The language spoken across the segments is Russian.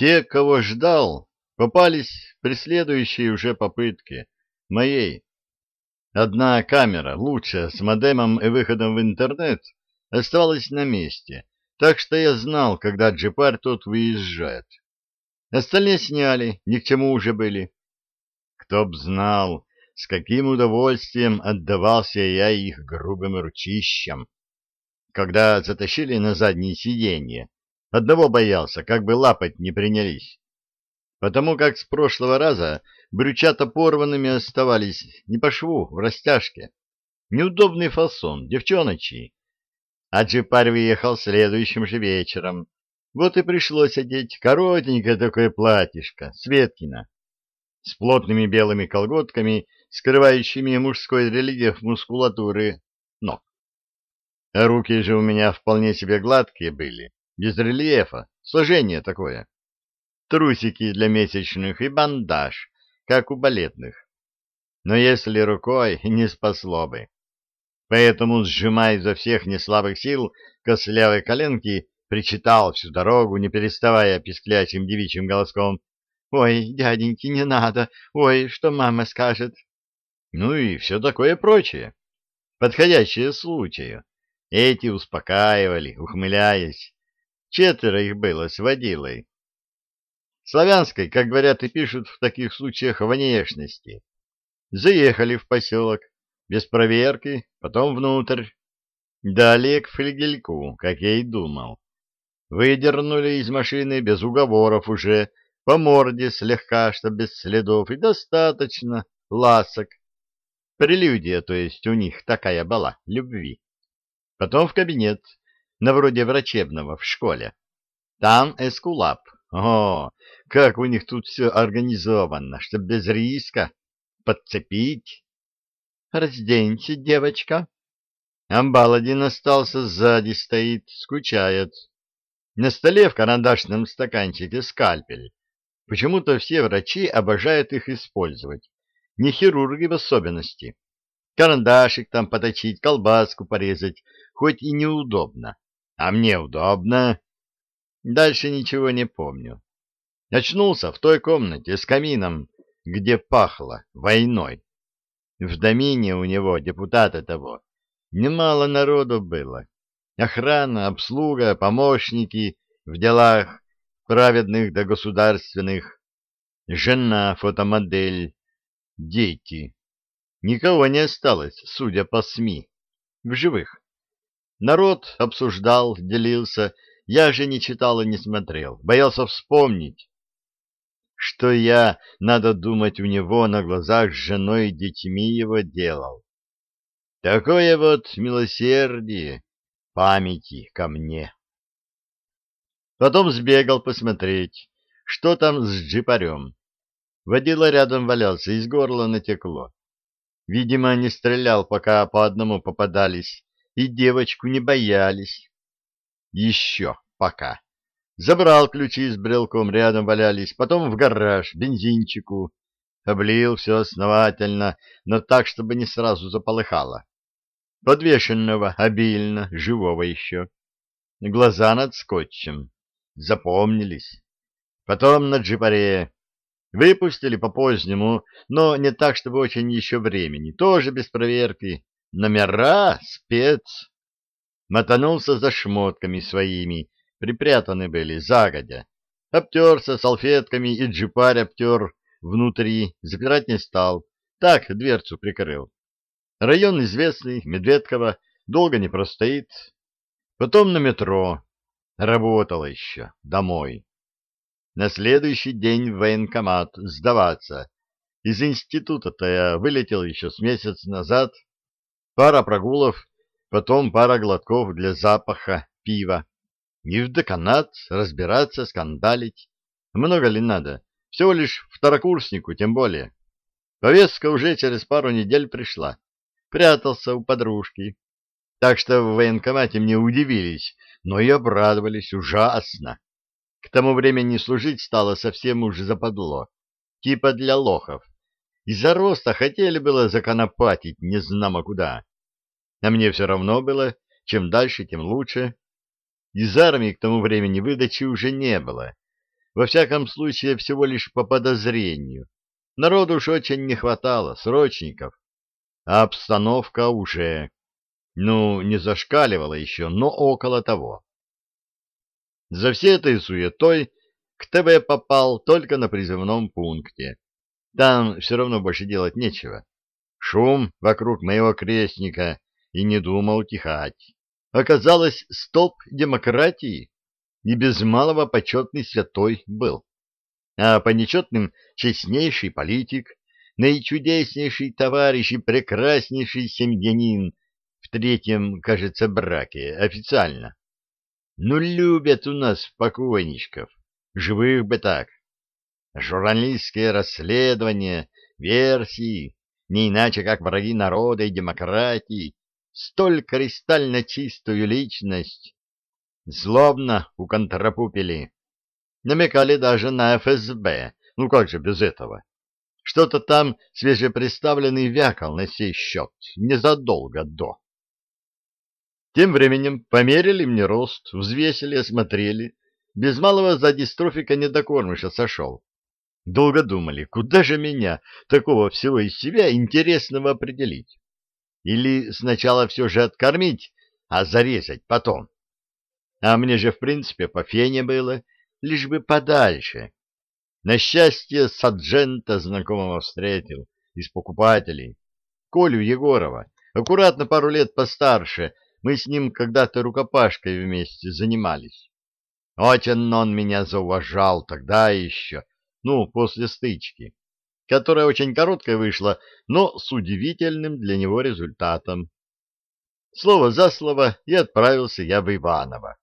Те, кого ждал, попались при следующей уже попытке, моей. Одна камера, лучшая, с модемом и выходом в интернет, оставалась на месте, так что я знал, когда джипарь тот выезжает. Остальные сняли, ни к чему уже были. Кто б знал, с каким удовольствием отдавался я их грубым ручищам. Когда затащили на заднее сиденье, одного боялся, как бы лапать не принялись. Потому как с прошлого раза брючата порванными оставались не по шву, в растяжке. Неудобный фасон, девчоночий. А джипарь выехал следующим же вечером. Вот и пришлось одеть коротенькое такое платьишко, Светкина, с плотными белыми колготками, скрывающими мужской рельеф мускулатуры ног. Руки же у меня вполне себе гладкие были, без рельефа, сложение такое. Трусики для месячных и бандаж, как у балетных. Но если рукой, не спасло бы. Поэтому, сжимая изо всех неслабых сил кослявой коленки, причитал всю дорогу, не переставая писклячим девичьим голоском. «Ой, дяденьки, не надо! Ой, что мама скажет!» Ну и все такое прочее, подходящее случаю. Эти успокаивали, ухмыляясь. Четверо их было с водилой. Славянской, как говорят и пишут в таких случаях, внешности. Заехали в поселок, без проверки, потом внутрь. Далее к флигельку, как я и думал. Выдернули из машины без уговоров уже, по морде слегка, что без следов, и достаточно ласок. Прелюдия, то есть у них такая была, любви. Потом в кабинет, на вроде врачебного, в школе. Там эскулап. О, как у них тут все организовано, чтобы без риска подцепить. Разденься, девочка. Амбаладин остался сзади, стоит, скучает. На столе в карандашном стаканчике скальпель. Почему-то все врачи обожают их использовать. Не хирурги в особенности. Карандашик там поточить, колбаску порезать, хоть и неудобно. А мне удобно. Дальше ничего не помню. Очнулся в той комнате с камином, где пахло войной. В домине у него, депутата того, немало народу было охрана, обслуга, помощники в делах праведных да государственных, жена, фотомодель, дети. Никого не осталось, судя по СМИ, в живых. Народ обсуждал, делился, я же не читал и не смотрел, боялся вспомнить, что я, надо думать, у него на глазах с женой и детьми его делал. Такое вот милосердие, памяти ко мне. Потом сбегал посмотреть, что там с джипарем. Водила рядом валялся, из горла натекло. Видимо, не стрелял, пока по одному попадались, и девочку не боялись. Еще пока. Забрал ключи с брелком, рядом валялись, потом в гараж, бензинчику. Облил все основательно, но так, чтобы не сразу заполыхало подвешенного обильно, живого еще. Глаза над скотчем. Запомнились. Потом на джипаре. Выпустили по-позднему, но не так, чтобы очень еще времени. Тоже без проверки. Номера спец. Мотанулся за шмотками своими, припрятаны были загодя. Обтерся салфетками и джипарь обтер внутри, запирать не стал. Так дверцу прикрыл. Район известный, Медведково, долго не простоит. Потом на метро. Работала еще. Домой. На следующий день в военкомат сдаваться. Из института-то я вылетел еще с месяц назад. Пара прогулов, потом пара глотков для запаха пива. И в деканат разбираться, скандалить. Много ли надо? Всего лишь второкурснику, тем более. Повестка уже через пару недель пришла прятался у подружки. Так что в военкомате мне удивились, но и обрадовались ужасно. К тому времени служить стало совсем уж западло, типа для лохов. Из-за роста хотели было законопатить незнамо куда. А мне все равно было, чем дальше, тем лучше. Из армии к тому времени выдачи уже не было. во всяком случае всего лишь по подозрению. Народу уж очень не хватало, срочников. А обстановка уже, ну, не зашкаливала еще, но около того. За всей этой суетой к ТВ попал только на призывном пункте. Там все равно больше делать нечего. Шум вокруг моего крестника и не думал утихать. Оказалось, столб демократии и без малого почетный святой был. А по нечетным честнейший политик, наичудеснейший товарищ и прекраснейший семьянин в третьем, кажется, браке, официально. Ну, любят у нас покойничков, живых бы так. Журналистские расследования, версии, не иначе как враги народа и демократии, столь кристально чистую личность. Злобно уконтрапупили. Намекали даже на ФСБ. Ну как же без этого? Что-то там свежепредставленный вякал на сей счет, незадолго до. Тем временем померили мне рост, взвесили, осмотрели. Без малого за дистрофика недокормыша сошел. Долго думали, куда же меня, такого всего из себя, интересного определить. Или сначала все же откормить, а зарезать потом. А мне же, в принципе, по фене было, лишь бы подальше. На счастье, Саджента знакомого встретил из покупателей. Колю Егорова, аккуратно пару лет постарше, мы с ним когда-то рукопашкой вместе занимались. Очень он меня зауважал тогда еще, ну, после стычки, которая очень короткая вышла, но с удивительным для него результатом. Слово за слово и отправился я в Иваново.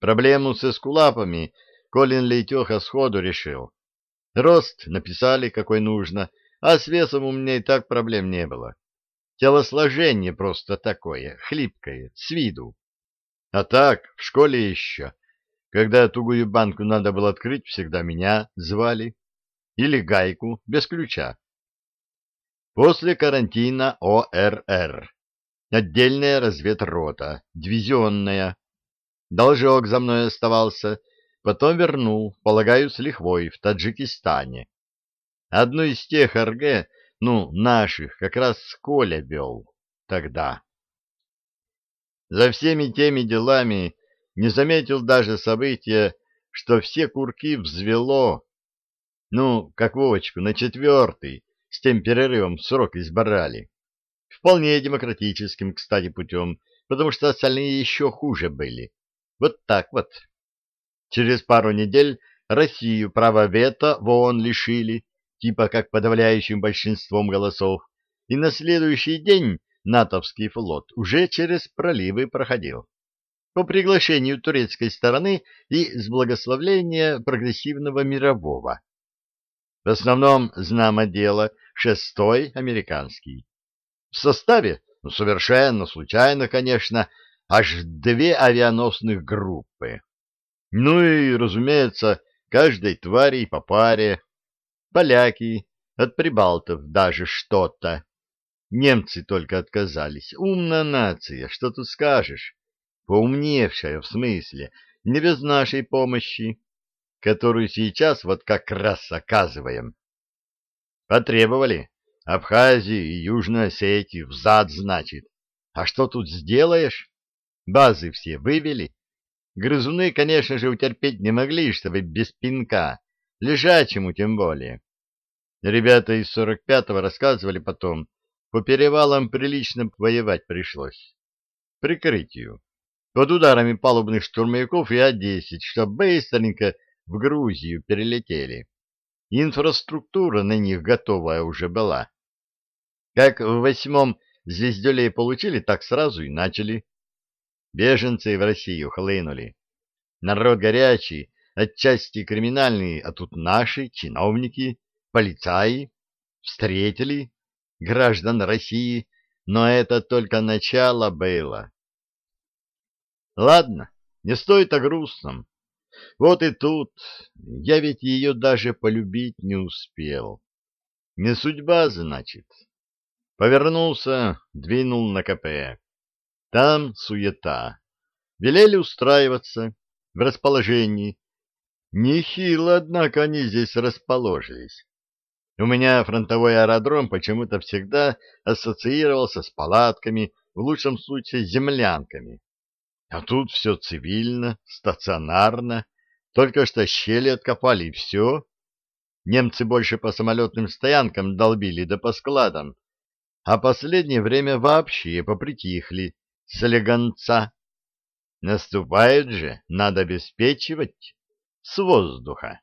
Проблему с эскулапами Колин Лейтеха сходу решил. Рост написали, какой нужно, а с весом у меня и так проблем не было. Телосложение просто такое, хлипкое, с виду. А так, в школе еще, когда тугую банку надо было открыть, всегда меня звали. Или гайку, без ключа. После карантина ОРР. Отдельная разведрота, дивизионная. Должок за мной оставался, потом вернул, полагаю, с лихвой в Таджикистане. Одну из тех РГ ну, наших как раз Коля вел тогда. За всеми теми делами не заметил даже события, что все курки взвело. Ну, как Вовочку, на четвертый, с тем перерывом срок избрали. Вполне демократическим, кстати, путем, потому что остальные еще хуже были. Вот так вот. Через пару недель Россию права вето в ООН лишили, типа как подавляющим большинством голосов, и на следующий день натовский флот уже через проливы проходил. По приглашению турецкой стороны и с благословления прогрессивного мирового. В основном знамо дело шестой американский. В составе, ну, совершенно случайно, конечно, аж две авианосных группы. Ну и, разумеется, каждой твари по паре, Поляки, от прибалтов даже что-то. Немцы только отказались. Умная нация, что тут скажешь? Поумневшая в смысле, не без нашей помощи, которую сейчас вот как раз оказываем. Потребовали. Абхазию и Южную Осетию взад, значит. А что тут сделаешь? Базы все вывели. Грызуны, конечно же, утерпеть не могли, чтобы без пинка лежачему тем более. Ребята из 45-го рассказывали потом, по перевалам прилично воевать пришлось. Прикрытию. Под ударами палубных штурмовиков и А-10, что быстренько в Грузию перелетели. Инфраструктура на них готовая уже была. Как в восьмом звездолее получили, так сразу и начали. Беженцы в Россию хлынули. Народ горячий, отчасти криминальные, а тут наши, чиновники, полицаи, встретили граждан России, но это только начало было. Ладно, не стоит о грустном. Вот и тут я ведь ее даже полюбить не успел. Не судьба, значит. Повернулся, двинул на КП. Там суета. Велели устраиваться в расположении Нехило, однако, они здесь расположились. У меня фронтовой аэродром почему-то всегда ассоциировался с палатками, в лучшем случае землянками. А тут все цивильно, стационарно, только что щели откопали, и все. Немцы больше по самолетным стоянкам долбили да по складам, а последнее время вообще попритихли слегонца. Наступает же, надо обеспечивать с воздуха.